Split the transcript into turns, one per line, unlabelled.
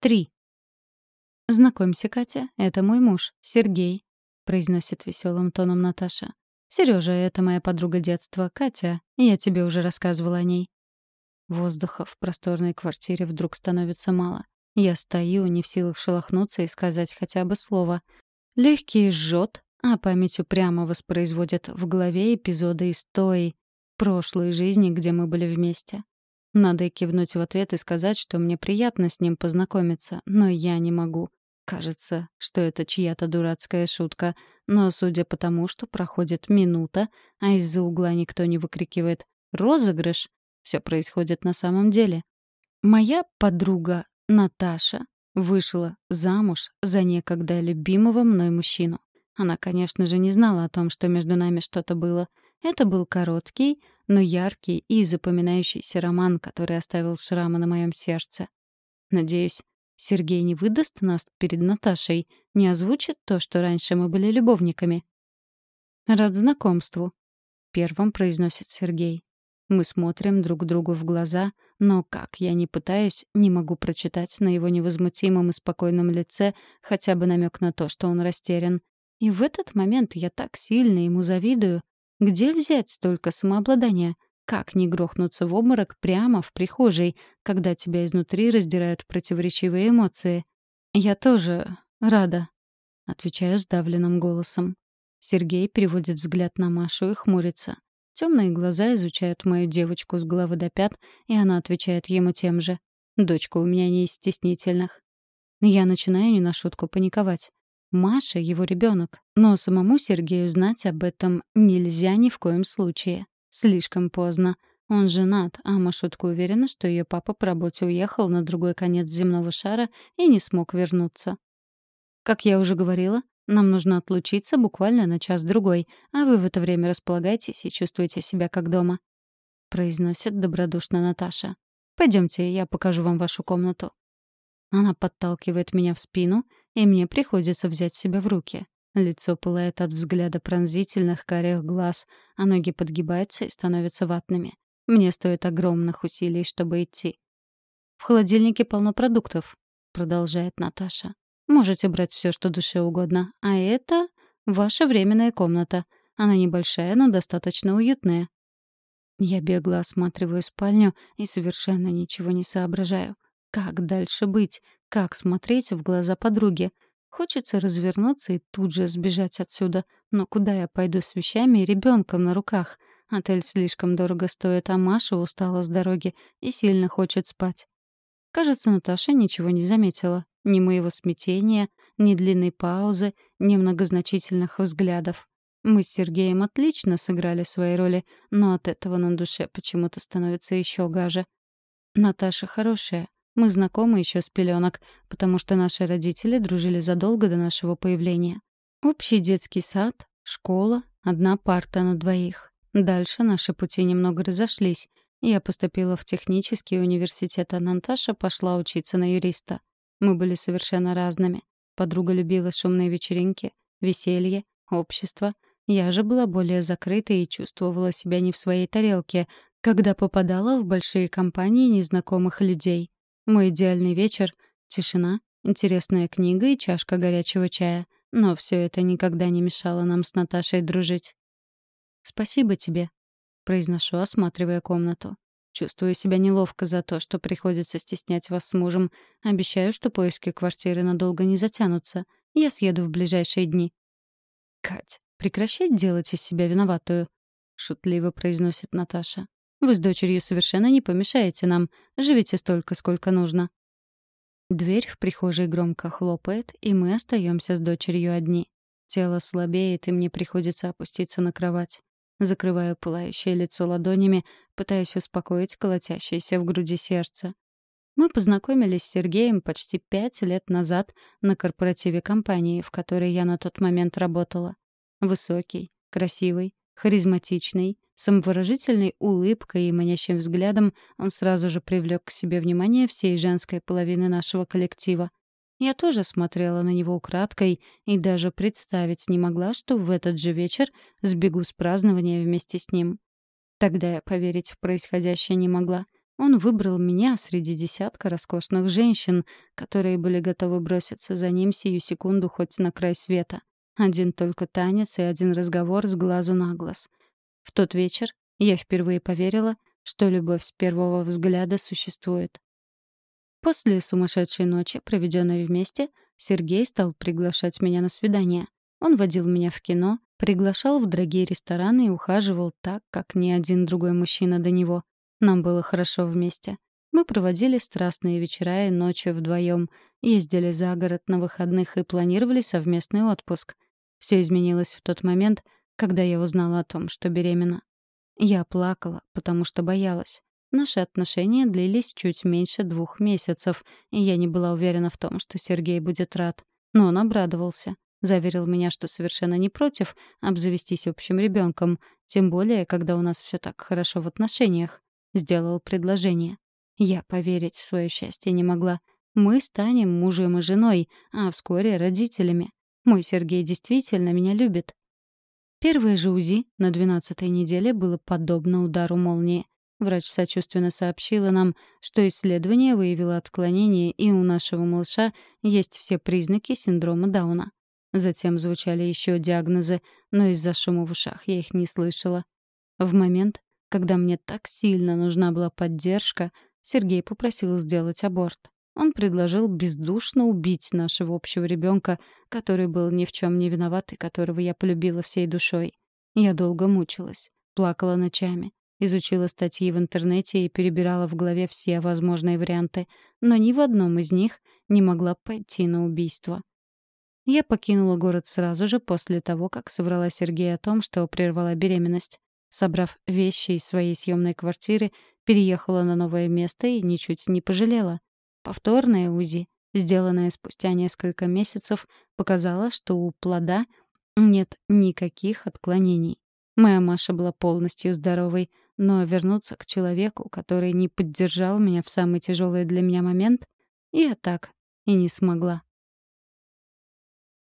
Три. «Знакомься, Катя, это мой муж, Сергей», — произносит веселым тоном Наташа. «Сережа, это моя подруга детства, Катя. Я тебе уже рассказывала о ней». Воздуха в просторной квартире вдруг становится мало. Я стою, не в силах шелохнуться и сказать хотя бы слово. Легкий жжет, а память упрямо воспроизводит в голове эпизоды из той прошлой жизни, где мы были вместе. Надо кивнуть в ответ и сказать, что мне приятно с ним познакомиться, но я не могу. Кажется, что это чья-то дурацкая шутка, но судя по тому, что проходит минута, а из-за угла никто не выкрикивает «Розыгрыш!», все происходит на самом деле. Моя подруга Наташа вышла замуж за некогда любимого мной мужчину. Она, конечно же, не знала о том, что между нами что-то было. Это был короткий, но яркий и запоминающийся роман, который оставил шрамы на моем сердце. Надеюсь, Сергей не выдаст нас перед Наташей, не озвучит то, что раньше мы были любовниками. «Рад знакомству», — первым произносит Сергей. Мы смотрим друг другу в глаза, но, как я не пытаюсь, не могу прочитать на его невозмутимом и спокойном лице хотя бы намек на то, что он растерян. И в этот момент я так сильно ему завидую. Где взять столько самообладания? Как не грохнуться в обморок прямо в прихожей, когда тебя изнутри раздирают противоречивые эмоции? «Я тоже рада», — отвечаю сдавленным голосом. Сергей переводит взгляд на Машу и хмурится. Темные глаза изучают мою девочку с головы до пят, и она отвечает ему тем же. Дочка у меня не из стеснительных. Я начинаю не на шутку паниковать. Маша — его ребенок, но самому Сергею знать об этом нельзя ни в коем случае. Слишком поздно. Он женат, а Машутка уверена, что ее папа по работе уехал на другой конец земного шара и не смог вернуться. Как я уже говорила, нам нужно отлучиться буквально на час-другой, а вы в это время располагайтесь и чувствуйте себя как дома», — произносит добродушно Наташа. «Пойдемте, я покажу вам вашу комнату». Она подталкивает меня в спину, и мне приходится взять себя в руки. Лицо пылает от взгляда пронзительных карих глаз, а ноги подгибаются и становятся ватными. Мне стоит огромных усилий, чтобы идти. «В холодильнике полно продуктов», — продолжает Наташа. «Можете брать все, что душе угодно. А это ваша временная комната. Она небольшая, но достаточно уютная». Я бегло осматриваю спальню и совершенно ничего не соображаю. Как дальше быть? Как смотреть в глаза подруги? Хочется развернуться и тут же сбежать отсюда. Но куда я пойду с вещами и ребенком на руках? Отель слишком дорого стоит, а Маша устала с дороги и сильно хочет спать. Кажется, Наташа ничего не заметила. Ни моего смятения, ни длинной паузы, ни многозначительных взглядов. Мы с Сергеем отлично сыграли свои роли, но от этого на душе почему-то становится еще гаже. Наташа хорошая, мы знакомы еще с пеленок, потому что наши родители дружили задолго до нашего появления. Общий детский сад, школа, одна парта на двоих. Дальше наши пути немного разошлись. Я поступила в технический университет, а Наташа пошла учиться на юриста. Мы были совершенно разными. Подруга любила шумные вечеринки, веселье, общество. Я же была более закрытой и чувствовала себя не в своей тарелке, когда попадала в большие компании незнакомых людей. Мой идеальный вечер — тишина, интересная книга и чашка горячего чая. Но все это никогда не мешало нам с Наташей дружить. «Спасибо тебе», — произношу, осматривая комнату. Чувствую себя неловко за то, что приходится стеснять вас с мужем. Обещаю, что поиски квартиры надолго не затянутся. Я съеду в ближайшие дни. «Кать, прекращай делать из себя виноватую», — шутливо произносит Наташа. Вы с дочерью совершенно не помешаете нам. Живите столько, сколько нужно». Дверь в прихожей громко хлопает, и мы остаемся с дочерью одни. Тело слабеет, и мне приходится опуститься на кровать. Закрываю пылающее лицо ладонями, пытаясь успокоить колотящееся в груди сердце. Мы познакомились с Сергеем почти пять лет назад на корпоративе компании, в которой я на тот момент работала. Высокий, красивый, харизматичный, самовыражительной улыбкой и манящим взглядом он сразу же привлек к себе внимание всей женской половины нашего коллектива. Я тоже смотрела на него украдкой и даже представить не могла, что в этот же вечер сбегу с празднования вместе с ним. Тогда я поверить в происходящее не могла. Он выбрал меня среди десятка роскошных женщин, которые были готовы броситься за ним сию секунду хоть на край света. Один только танец и один разговор с глазу на глаз. В тот вечер я впервые поверила, что любовь с первого взгляда существует. После сумасшедшей ночи, проведенной вместе, Сергей стал приглашать меня на свидание. Он водил меня в кино, приглашал в дорогие рестораны и ухаживал так, как ни один другой мужчина до него. Нам было хорошо вместе. Мы проводили страстные вечера и ночи вдвоем, ездили за город на выходных и планировали совместный отпуск. Все изменилось в тот момент, когда я узнала о том, что беременна. Я плакала, потому что боялась. Наши отношения длились чуть меньше двух месяцев, и я не была уверена в том, что Сергей будет рад. Но он обрадовался. Заверил меня, что совершенно не против обзавестись общим ребенком, тем более, когда у нас все так хорошо в отношениях сделал предложение. Я поверить в свое счастье не могла. Мы станем мужем и женой, а вскоре родителями. Мой Сергей действительно меня любит. Первое же УЗИ на двенадцатой неделе было подобно удару молнии. Врач сочувственно сообщила нам, что исследование выявило отклонение, и у нашего малыша есть все признаки синдрома Дауна. Затем звучали еще диагнозы, но из-за шума в ушах я их не слышала. В момент, когда мне так сильно нужна была поддержка, Сергей попросил сделать аборт. Он предложил бездушно убить нашего общего ребенка, который был ни в чем не виноват и которого я полюбила всей душой. Я долго мучилась, плакала ночами, изучила статьи в интернете и перебирала в голове все возможные варианты, но ни в одном из них не могла пойти на убийство. Я покинула город сразу же после того, как соврала Сергею о том, что прервала беременность. Собрав вещи из своей съемной квартиры, переехала на новое место и ничуть не пожалела. Повторное УЗИ, сделанное спустя несколько месяцев, показало, что у плода нет никаких отклонений. Моя Маша была полностью здоровой, но вернуться к человеку, который не поддержал меня в самый тяжелый для меня момент, я так и не смогла.